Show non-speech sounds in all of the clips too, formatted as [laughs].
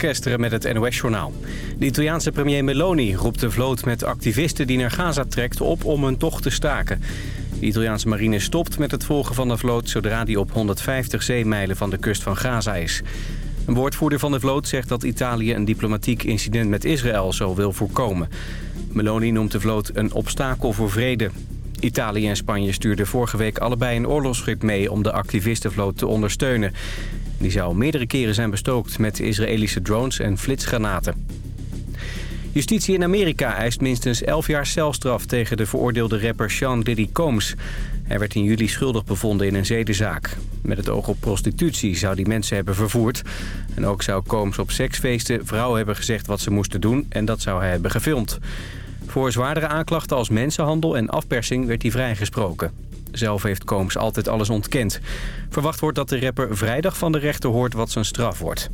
van met het NOS-journaal. De Italiaanse premier Meloni roept de vloot met activisten die naar Gaza trekt op om hun tocht te staken. De Italiaanse marine stopt met het volgen van de vloot zodra die op 150 zeemijlen van de kust van Gaza is. Een woordvoerder van de vloot zegt dat Italië een diplomatiek incident met Israël zo wil voorkomen. Meloni noemt de vloot een obstakel voor vrede. Italië en Spanje stuurden vorige week allebei een oorlogsschip mee om de activistenvloot te ondersteunen. Die zou meerdere keren zijn bestookt met Israëlische drones en flitsgranaten. Justitie in Amerika eist minstens 11 jaar celstraf tegen de veroordeelde rapper Sean Diddy Combs. Hij werd in juli schuldig bevonden in een zedenzaak. Met het oog op prostitutie zou die mensen hebben vervoerd. En ook zou Combs op seksfeesten vrouwen hebben gezegd wat ze moesten doen... en dat zou hij hebben gefilmd. Voor zwaardere aanklachten als mensenhandel en afpersing werd hij vrijgesproken. Zelf heeft Combs altijd alles ontkend. Verwacht wordt dat de rapper vrijdag van de rechter hoort wat zijn straf wordt.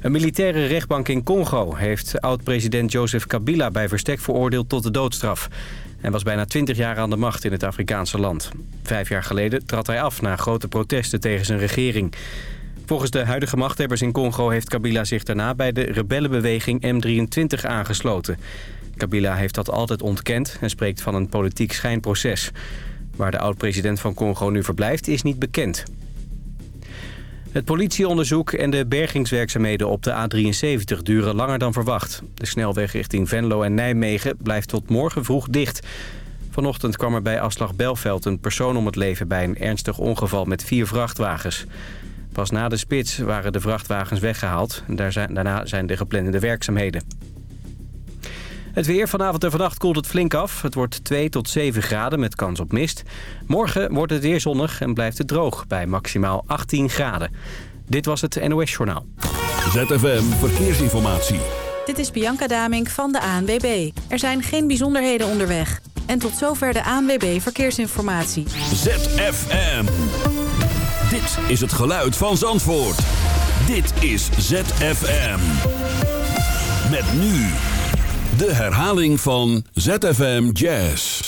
Een militaire rechtbank in Congo heeft oud-president Joseph Kabila bij verstek veroordeeld tot de doodstraf. Hij was bijna 20 jaar aan de macht in het Afrikaanse land. Vijf jaar geleden trad hij af na grote protesten tegen zijn regering. Volgens de huidige machthebbers in Congo heeft Kabila zich daarna bij de rebellenbeweging M23 aangesloten. Kabila heeft dat altijd ontkend en spreekt van een politiek schijnproces. Waar de oud-president van Congo nu verblijft is niet bekend. Het politieonderzoek en de bergingswerkzaamheden op de A73 duren langer dan verwacht. De snelweg richting Venlo en Nijmegen blijft tot morgen vroeg dicht. Vanochtend kwam er bij afslag Belveld een persoon om het leven bij een ernstig ongeval met vier vrachtwagens. Pas na de spits waren de vrachtwagens weggehaald. Daarna zijn de geplande werkzaamheden. Het weer vanavond en vannacht koelt het flink af. Het wordt 2 tot 7 graden met kans op mist. Morgen wordt het weer zonnig en blijft het droog bij maximaal 18 graden. Dit was het NOS Journaal. ZFM Verkeersinformatie. Dit is Bianca Damink van de ANWB. Er zijn geen bijzonderheden onderweg. En tot zover de ANWB Verkeersinformatie. ZFM. Dit is het geluid van Zandvoort. Dit is ZFM. Met nu... De herhaling van ZFM Jazz.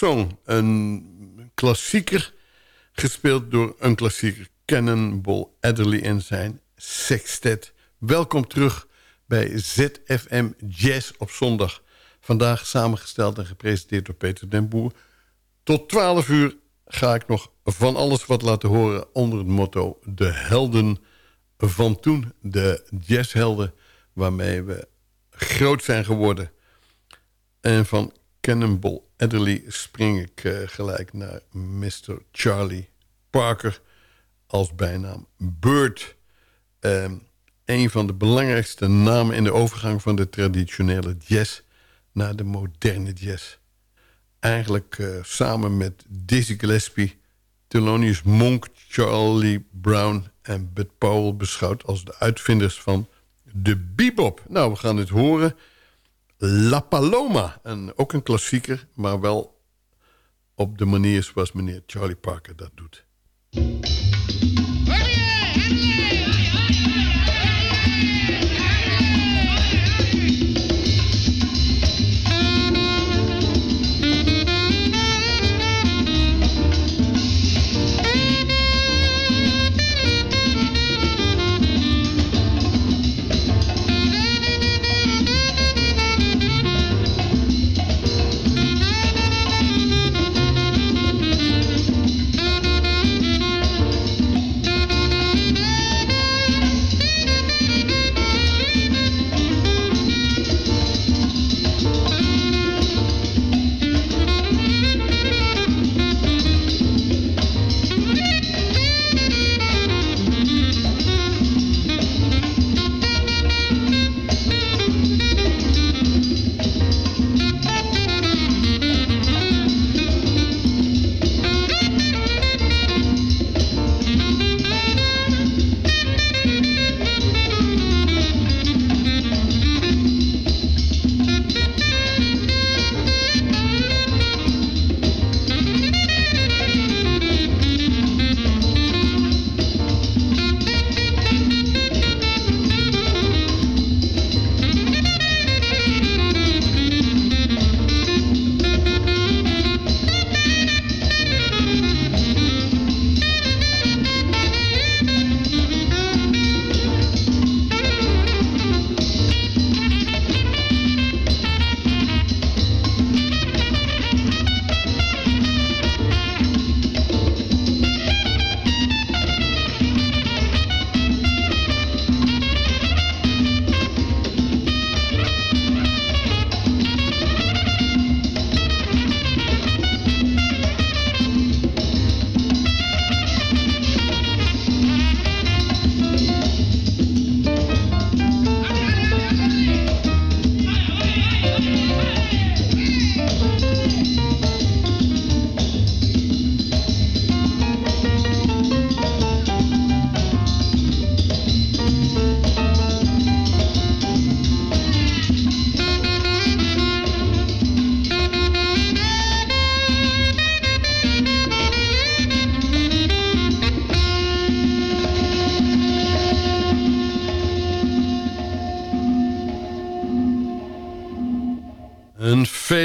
Een klassieker gespeeld door een klassieker Cannonball Adderley en zijn sextet. Welkom terug bij ZFM Jazz op zondag. Vandaag samengesteld en gepresenteerd door Peter den Boer. Tot 12 uur ga ik nog van alles wat laten horen onder het motto... de helden van toen, de jazzhelden waarmee we groot zijn geworden. En van Cannonball Adderley spring ik uh, gelijk naar Mr. Charlie Parker als bijnaam Bird. Uh, een van de belangrijkste namen in de overgang van de traditionele jazz naar de moderne jazz. Eigenlijk uh, samen met Dizzy Gillespie, Thelonious Monk, Charlie Brown en Bud Powell beschouwd als de uitvinders van de bebop. Nou, we gaan het horen... La Paloma. Ook een klassieker, maar wel op de manier zoals meneer Charlie Parker dat doet.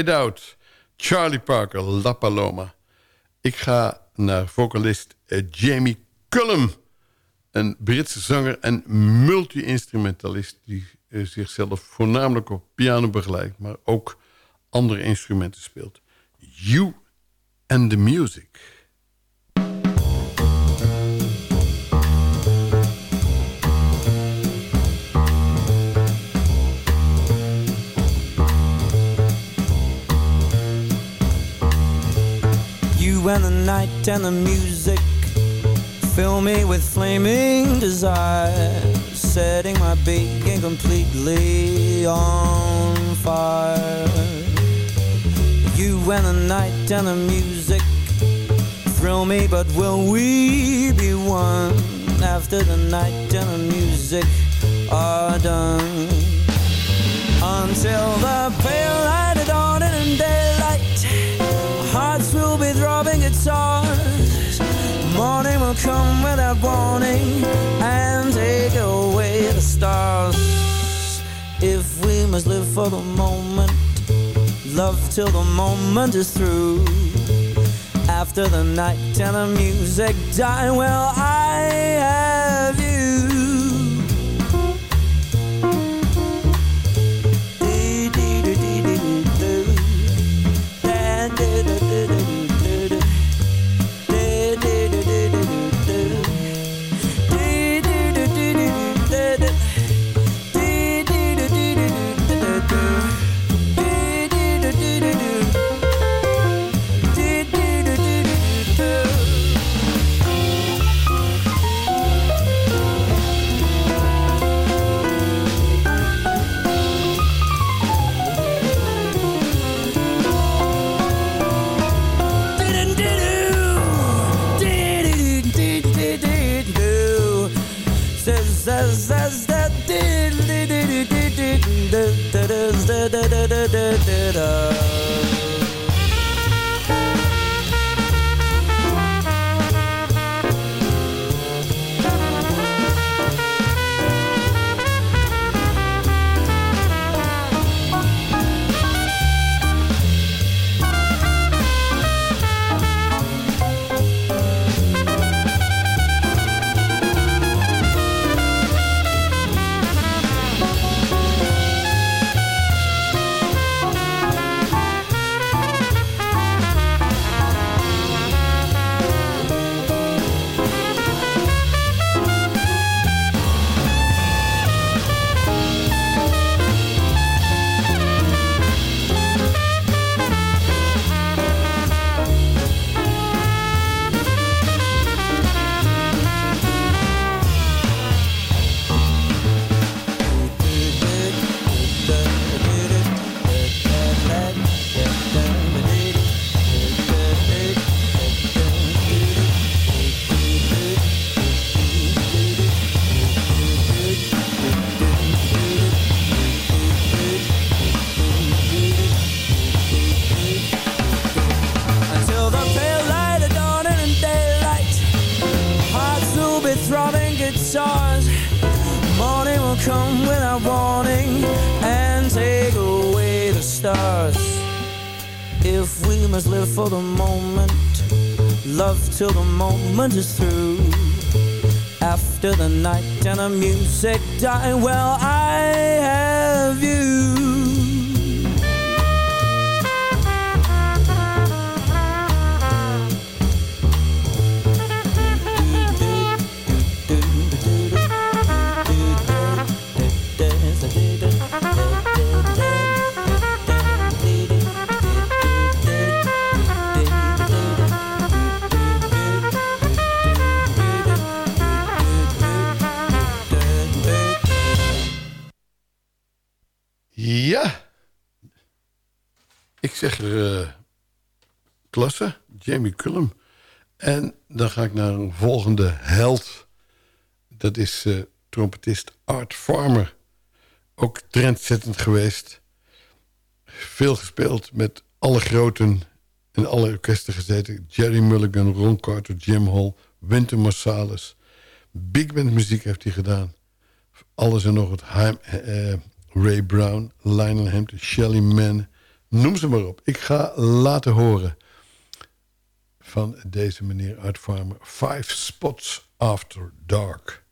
Out, Charlie Parker, La Paloma. Ik ga naar vocalist eh, Jamie Cullum. Een Britse zanger en multi-instrumentalist... die eh, zichzelf voornamelijk op piano begeleidt... maar ook andere instrumenten speelt. You and the Music. And the night and the music Fill me with flaming desire Setting my being completely on fire. You and the night and the music Thrill me, but will we be one After the night and the music are done? Until the pale light of dawn and be throbbing guitars. Morning will come without warning And take away the stars. If we must live for the moment Love till the moment is through. After the night and the music die Well, I have you Love till the moment is through. After the night and the music die Well, I have you Ja. Ik zeg er... eh, klasse, Jamie Cullum. En dan ga ik naar een volgende held. Dat is eh, trompetist Art Farmer. Ook trendzettend geweest. Veel gespeeld met alle groten en alle orkesten gezeten. Jerry Mulligan, Ron Carter, Jim Hall, Wynton Marsalis. Big band muziek heeft hij gedaan. Alles en nog wat. Haim, eh, Ray Brown, Lionel Hampton, Shelly Mann. Noem ze maar op. Ik ga laten horen van deze meneer Art Farmer. Five Spots After Dark.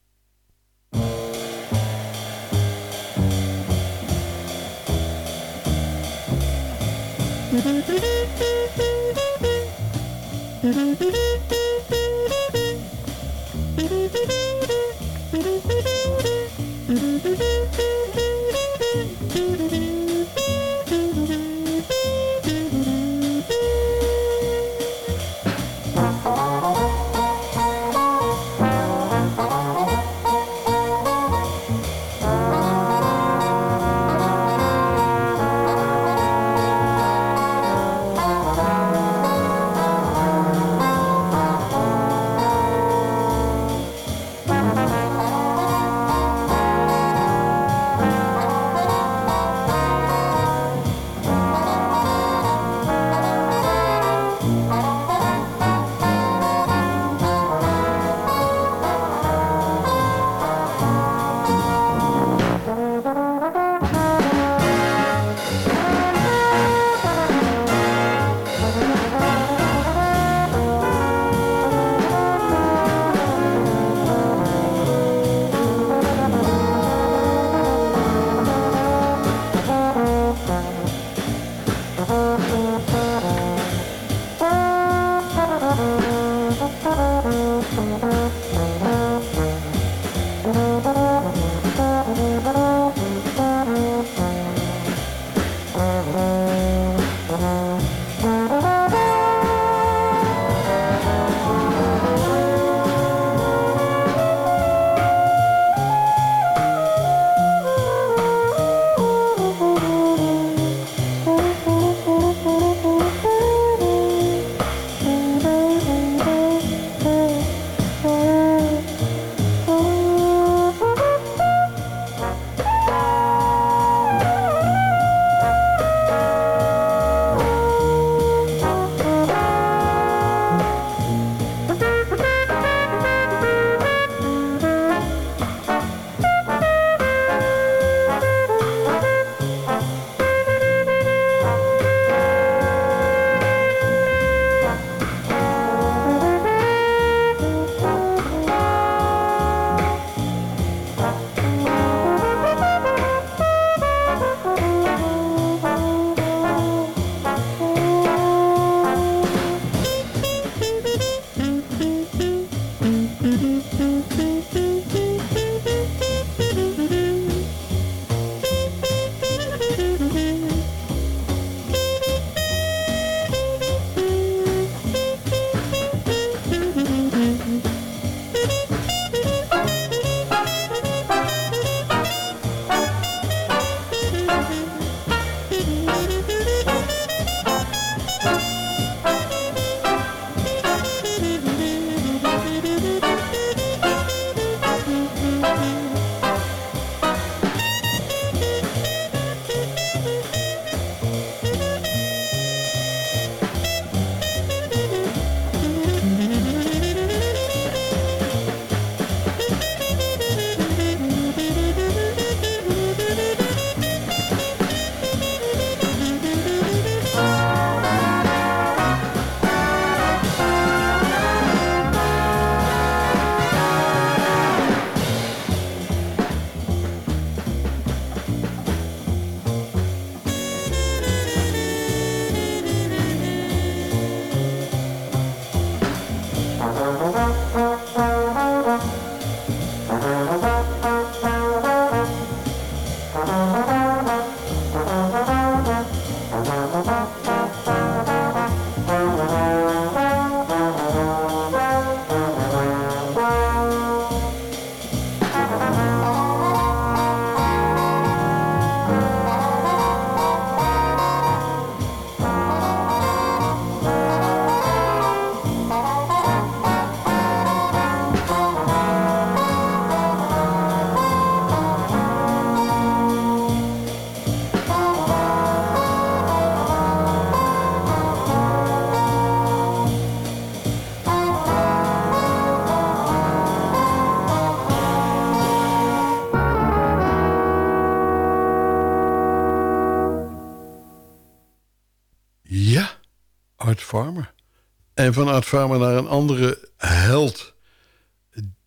En van Art Farmer naar een andere held.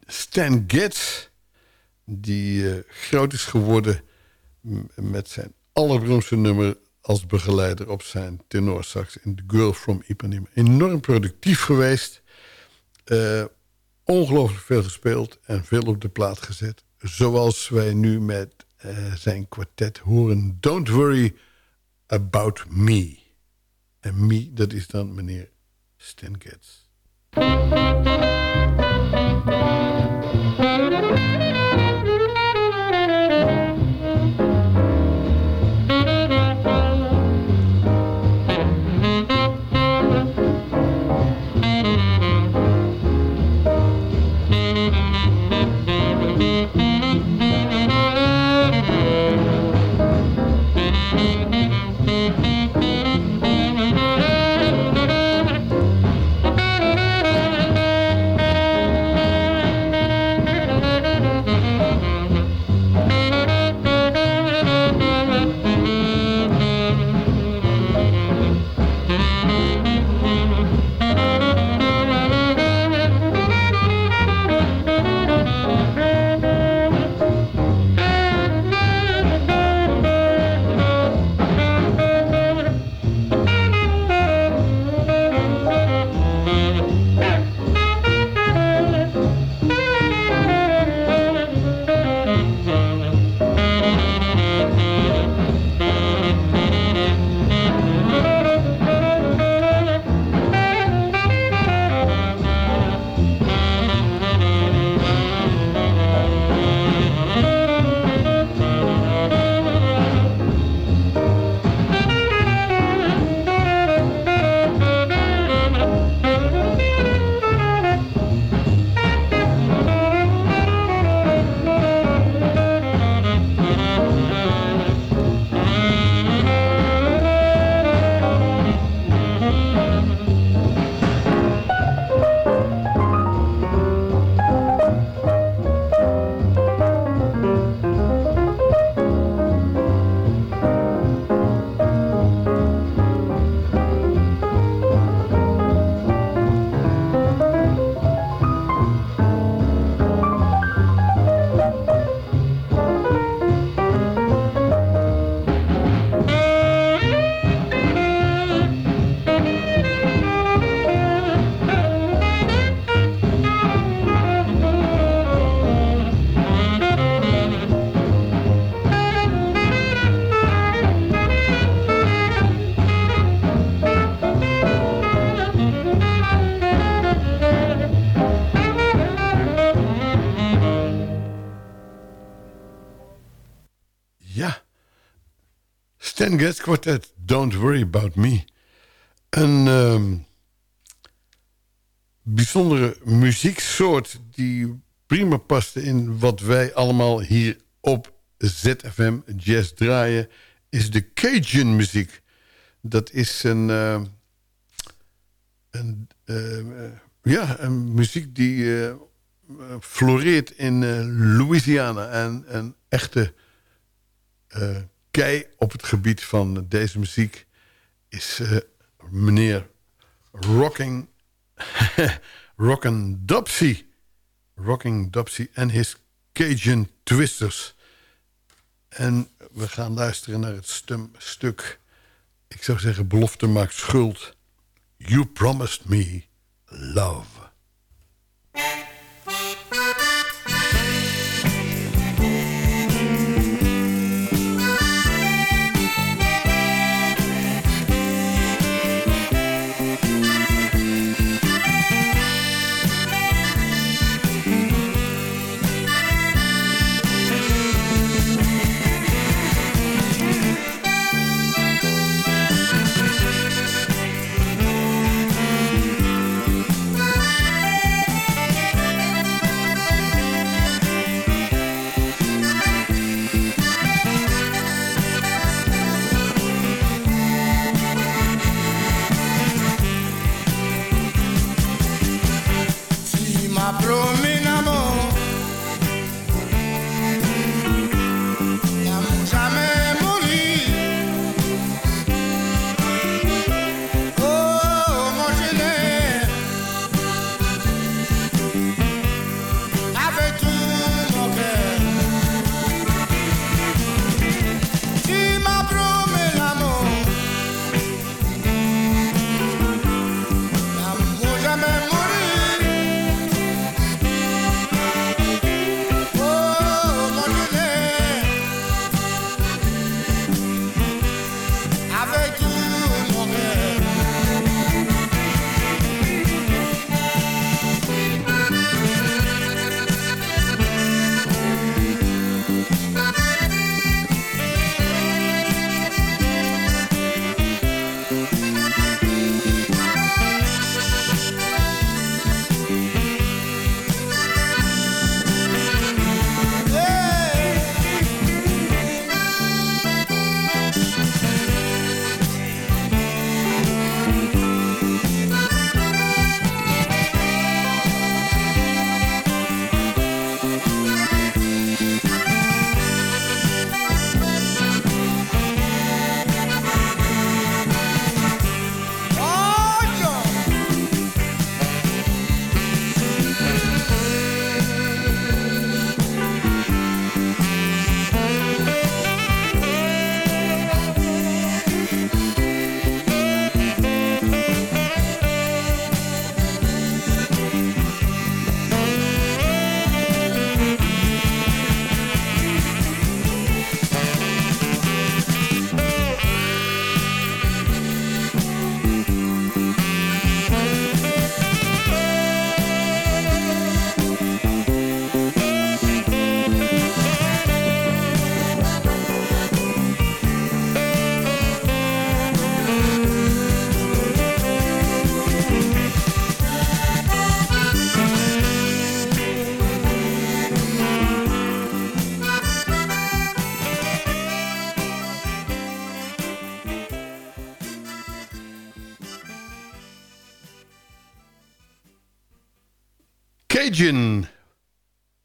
Stan Getz. Die uh, groot is geworden met zijn allerberoemdste nummer als begeleider op zijn tenorsax in The Girl from Ipanema. Enorm productief geweest. Uh, ongelooflijk veel gespeeld en veel op de plaat gezet. Zoals wij nu met uh, zijn kwartet horen. Don't worry about me. En me, dat is dan meneer Stan Getz. Stan Getz Quartet, Don't Worry About Me. Een uh, bijzondere muzieksoort die prima paste in wat wij allemaal hier op ZFM Jazz draaien... is de Cajun muziek. Dat is een, uh, een, uh, ja, een muziek die uh, floreert in Louisiana. En een echte kei op het gebied van deze muziek is uh, meneer Rocking, [laughs] Rockin' Dopsy. Rocking Dopsy en his Cajun Twisters. En we gaan luisteren naar het stum, stuk... ik zou zeggen, belofte maakt schuld. You promised me love.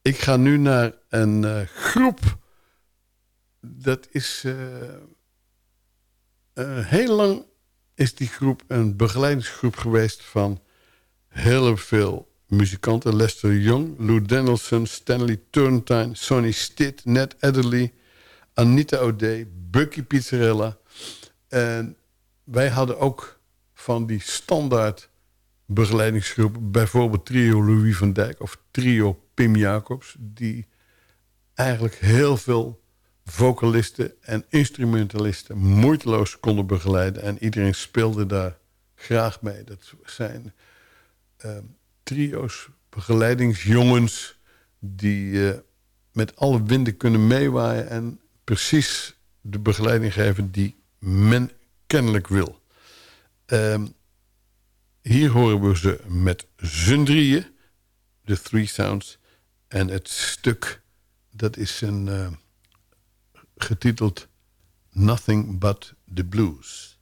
Ik ga nu naar een uh, groep. Dat is... Uh, uh, heel lang is die groep een begeleidingsgroep geweest... van heel veel muzikanten. Lester Young, Lou Danielson, Stanley Turntine... Sonny Stitt, Ned Adderley... Anita O'Day, Bucky Pizzarella. En wij hadden ook van die standaard begeleidingsgroep. Bijvoorbeeld trio Louis van Dijk of trio Pim Jacobs. Die eigenlijk heel veel vocalisten en instrumentalisten moeiteloos konden begeleiden. En iedereen speelde daar graag mee. Dat zijn uh, trio's, begeleidingsjongens... die uh, met alle winden kunnen meewaaien... en precies de begeleiding geven die men kennelijk wil. Um, hier horen we ze met z'n drieën, de Three Sounds. En het stuk, dat is een, uh, getiteld Nothing But The Blues.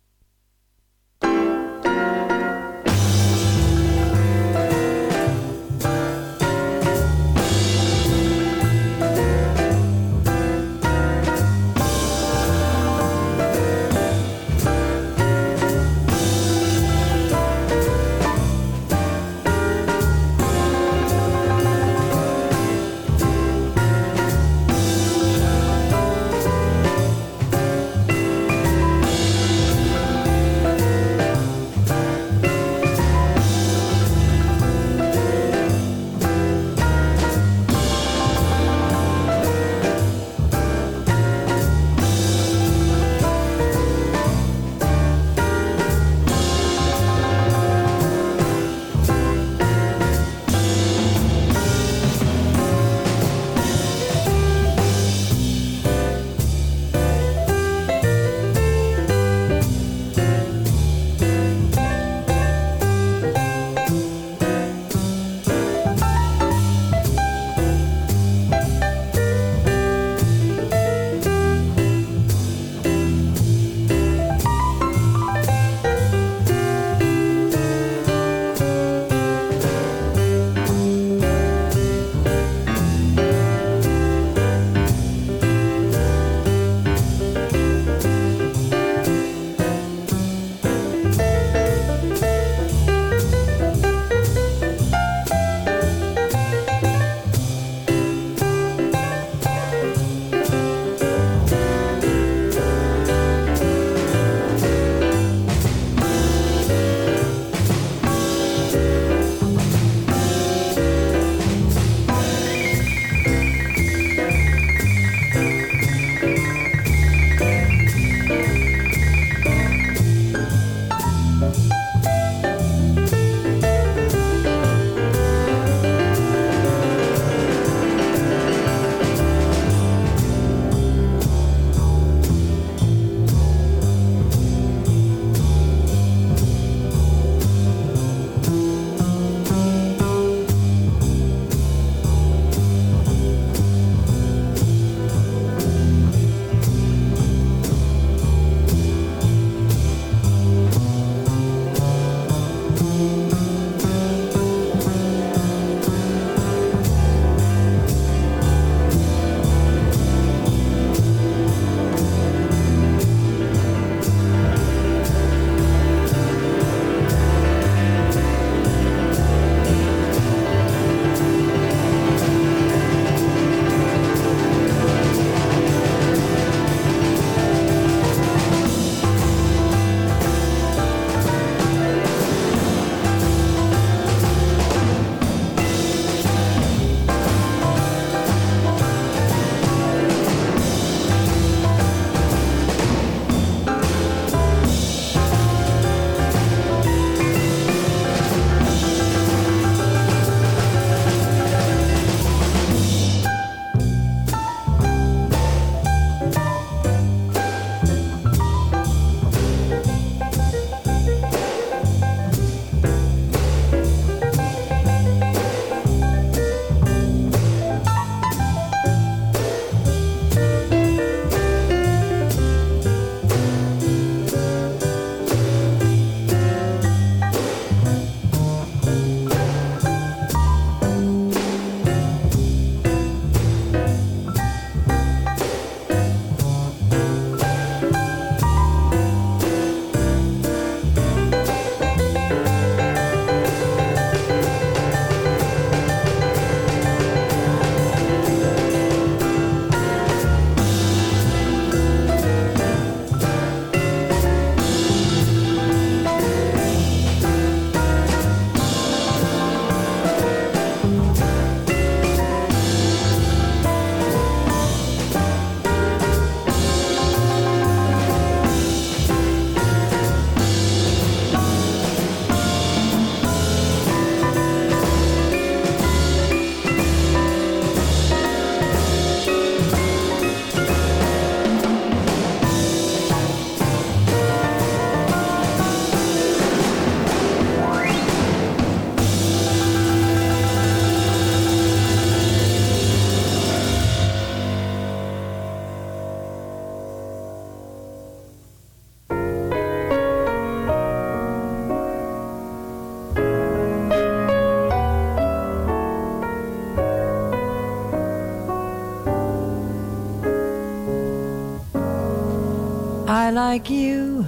Like you,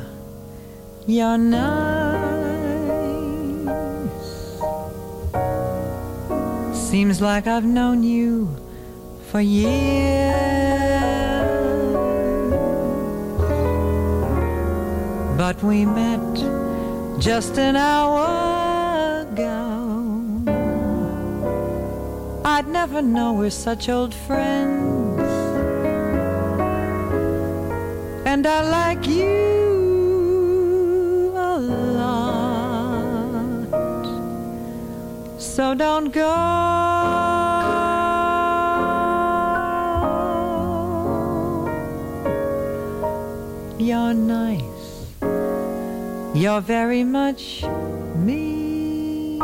you're nice. Seems like I've known you for years. But we met just an hour ago. I'd never know we're such old friends. And I like you a lot. So don't go. You're nice. You're very much me.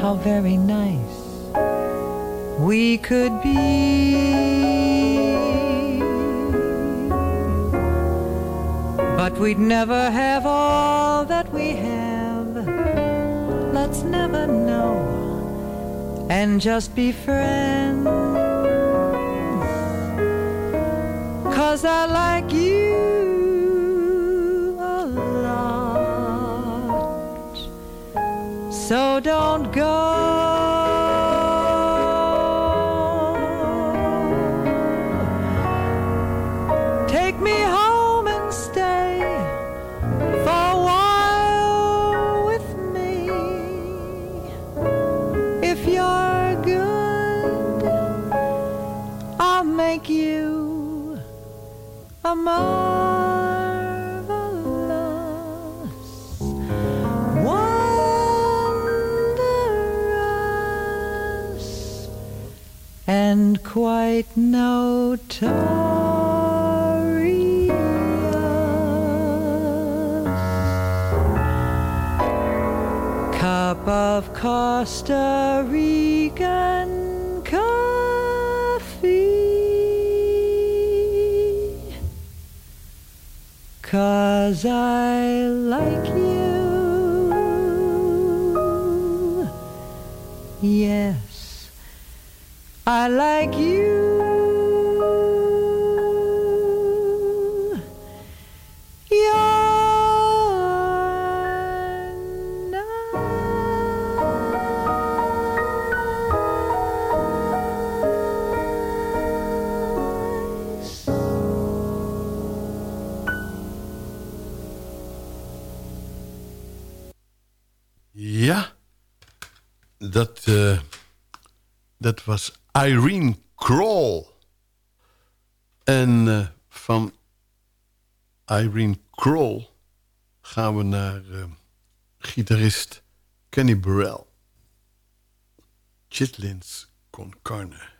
How very nice we could be. But we'd never have all that we have. Let's never know and just be friends. Cause I like you a lot. So don't go. Quite notorious cup of Costa Rican coffee. Cause I like I like you. Ja, dat, eh, dat was Irene Kroll. En eh, van Irene Kroll gaan we naar eh, gitarist Kenny Burrell. Chitlins con carne.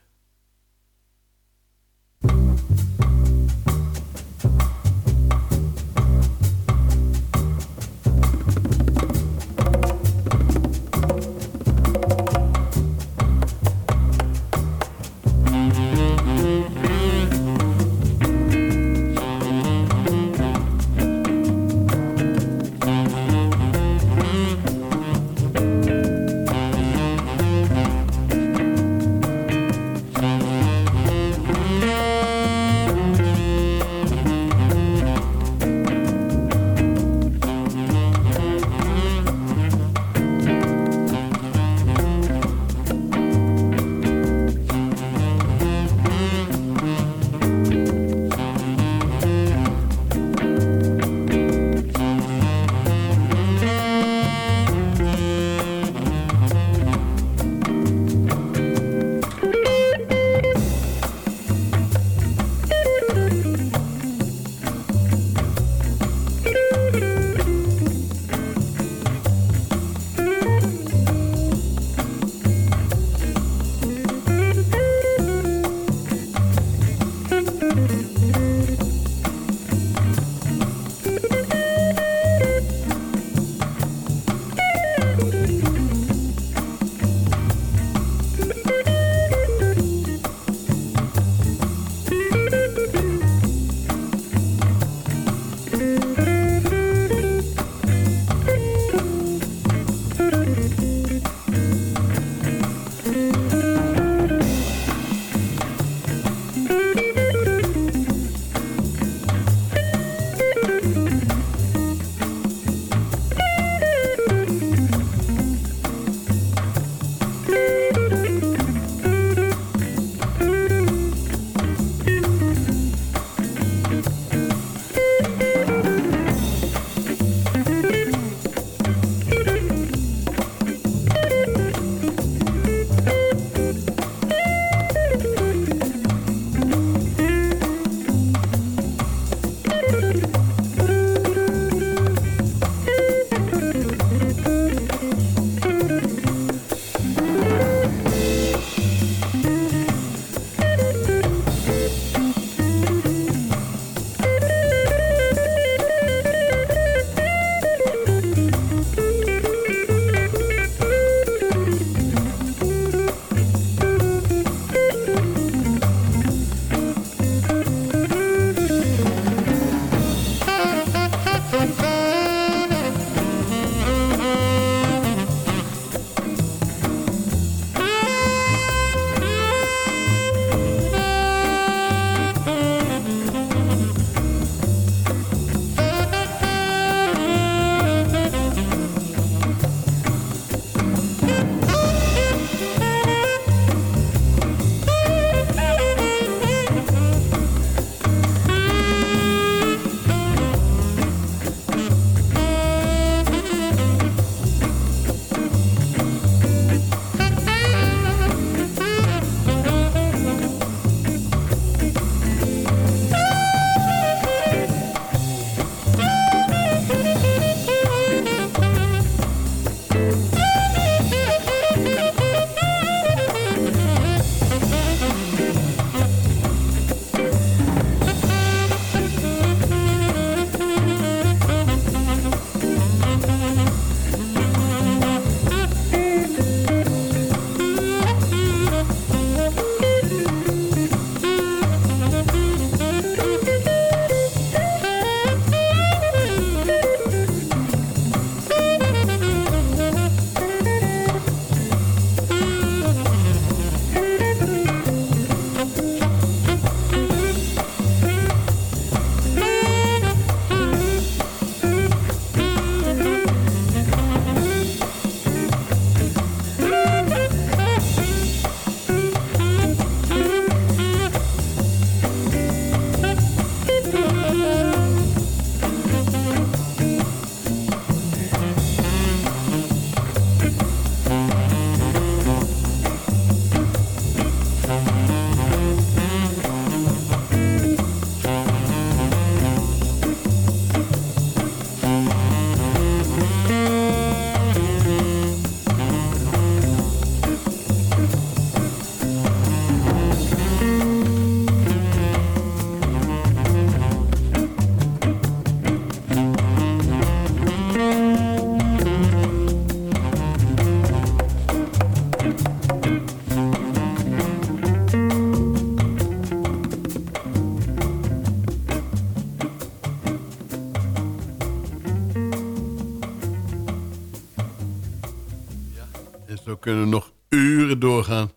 Kunnen nog uren doorgaan.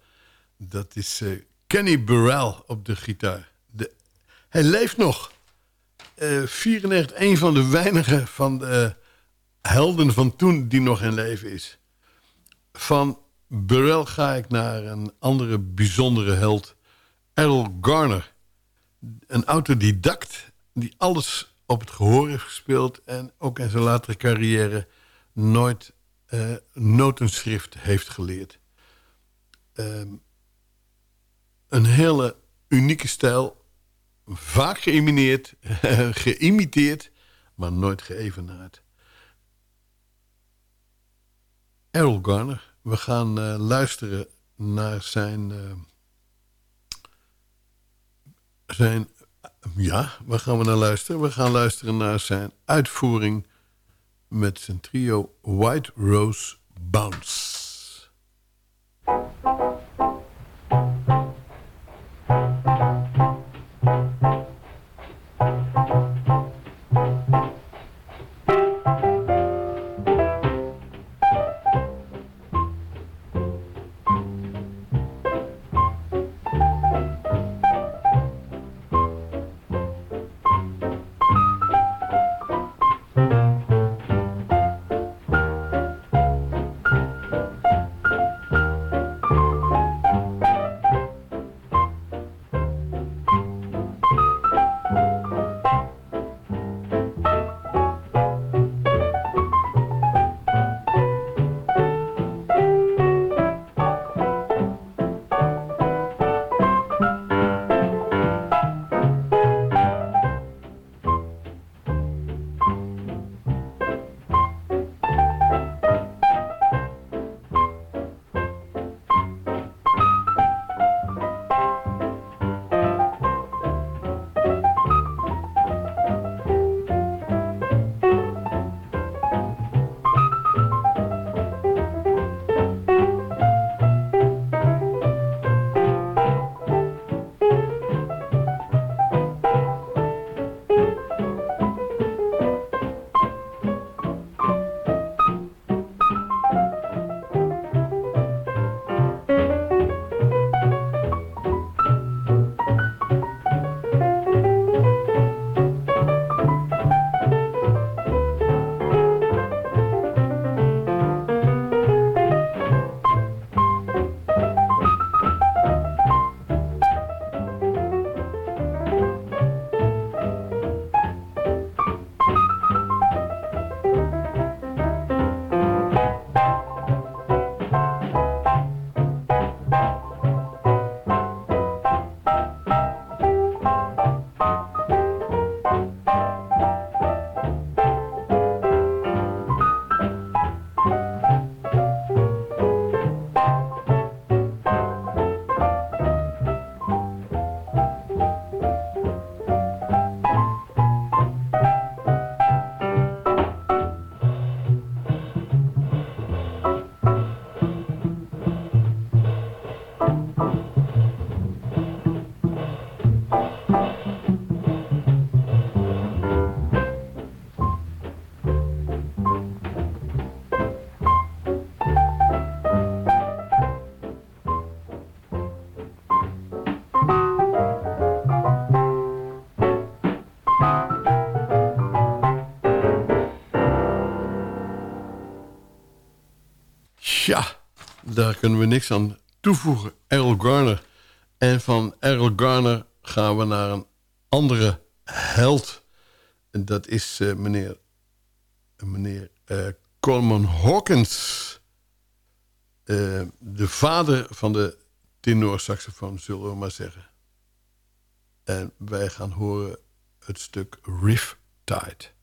Dat is uh, Kenny Burrell op de gitaar. De, hij leeft nog. Uh, 94, een van de weinige van de helden van toen die nog in leven is. Van Burrell ga ik naar een andere bijzondere held. Errol Garner. Een autodidact die alles op het gehoor heeft gespeeld... en ook in zijn latere carrière nooit uh, notenschrift heeft geleerd. Uh, een hele unieke stijl. Vaak geïmineerd, [laughs] geïmiteerd, maar nooit geëvenaard. Errol Garner. We gaan uh, luisteren naar zijn... Uh, zijn... Ja, waar gaan we naar luisteren? We gaan luisteren naar zijn uitvoering met zijn trio White Rose Bounce. Kunnen we niks aan toevoegen. Errol Garner. En van Errol Garner gaan we naar een andere held. En dat is uh, meneer, meneer uh, Coleman Hawkins. Uh, de vader van de tenorsaxofoon, zullen we maar zeggen. En wij gaan horen het stuk Riff Tide.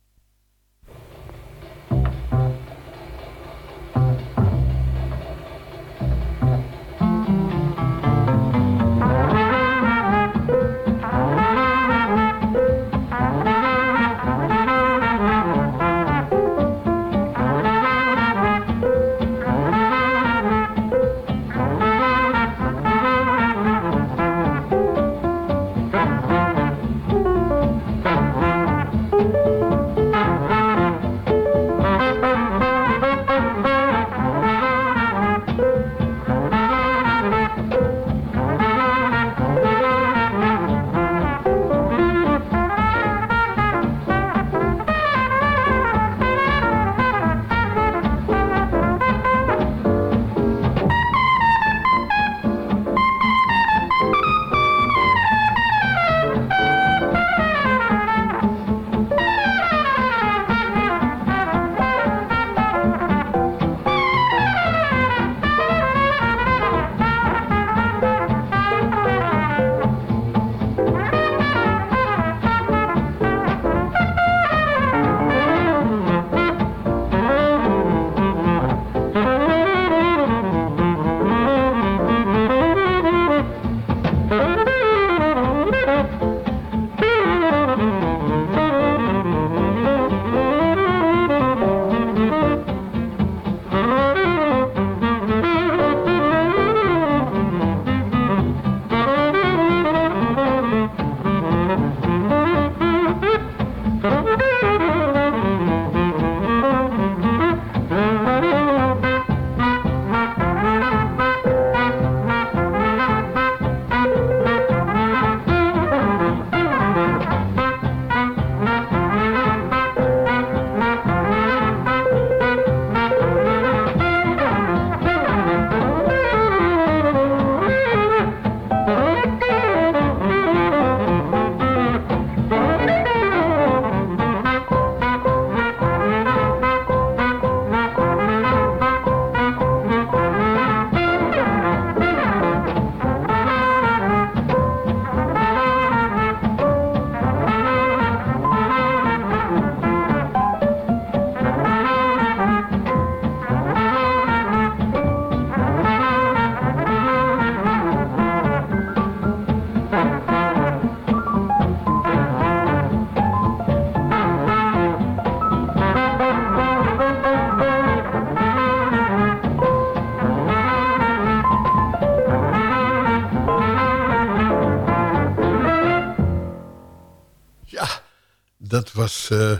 Dat was uh,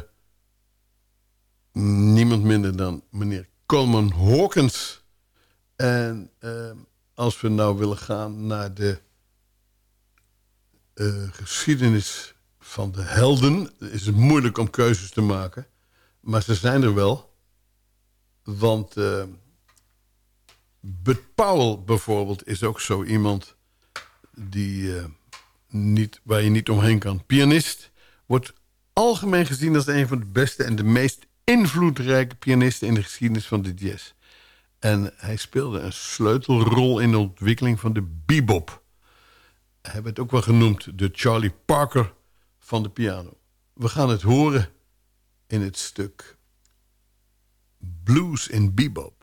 niemand minder dan meneer Coleman Hawkins. En uh, als we nou willen gaan naar de uh, geschiedenis van de helden... is het moeilijk om keuzes te maken. Maar ze zijn er wel. Want Bud Powell bijvoorbeeld is ook zo iemand... Die, niet, waar je niet omheen kan. Pianist wordt algemeen gezien als een van de beste en de meest invloedrijke pianisten in de geschiedenis van de jazz. En hij speelde een sleutelrol in de ontwikkeling van de bebop. Hij werd ook wel genoemd de Charlie Parker van de piano. We gaan het horen in het stuk Blues in Bebop.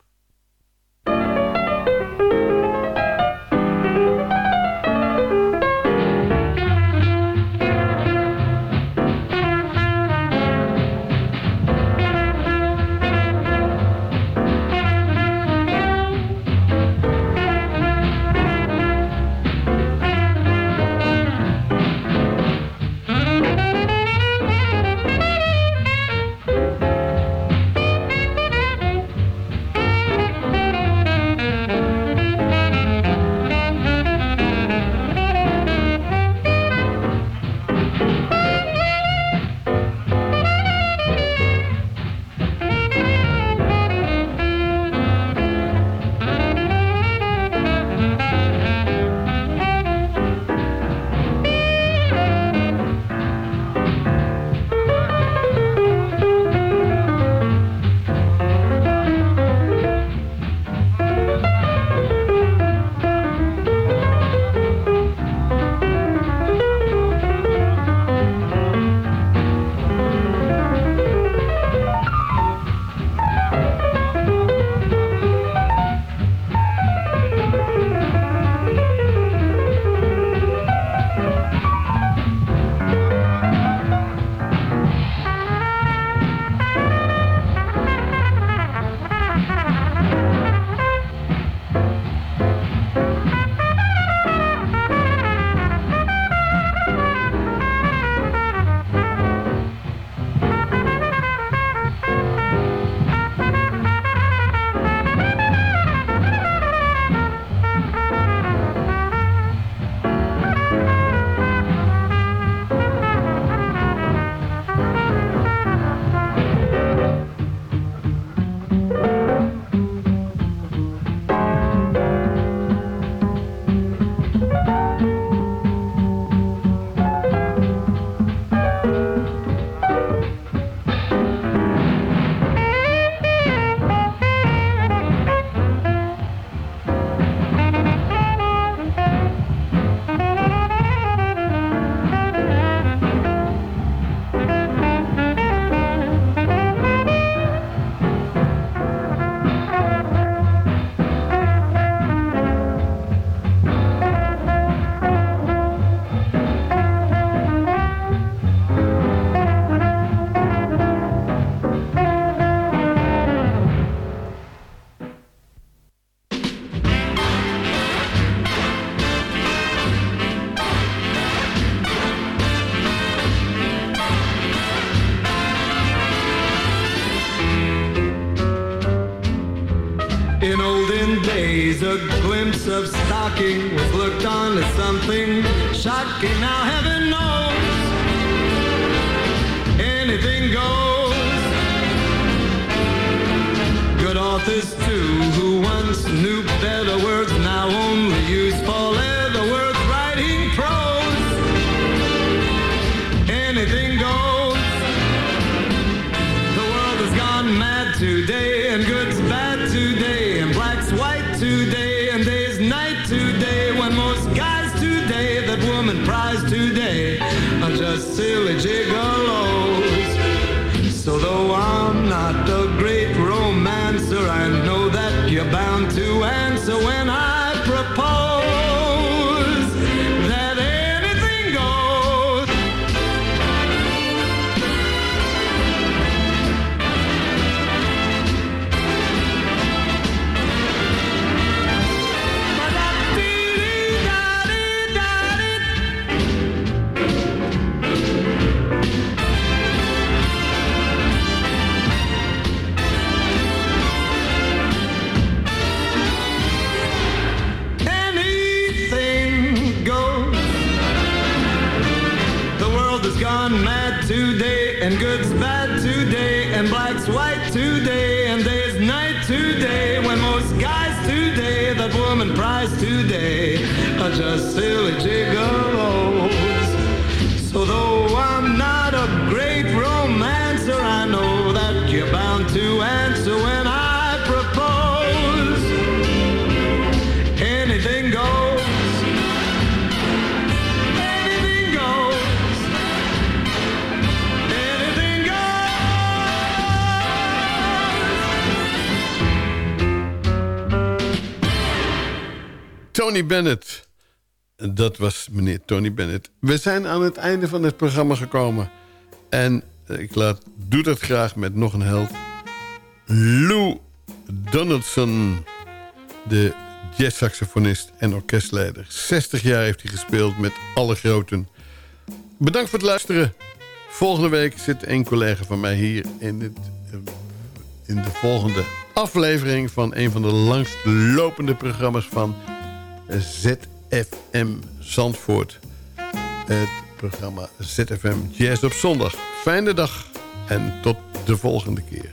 Are just silly gigolos. So though I'm not a great romancer, I know that you're bound to answer when I propose. Anything goes. Anything goes. Anything goes. Tony Bennett. Dat was meneer Tony Bennett. We zijn aan het einde van het programma gekomen. En ik laat, doe dat graag met nog een held. Lou Donaldson. De jazzsaxofonist en orkestleider. 60 jaar heeft hij gespeeld met alle groten. Bedankt voor het luisteren. Volgende week zit een collega van mij hier in, het, in de volgende aflevering... van een van de langst lopende programma's van ZFM Zandvoort. Het programma ZFM Jazz op zondag. Fijne dag en tot de volgende keer.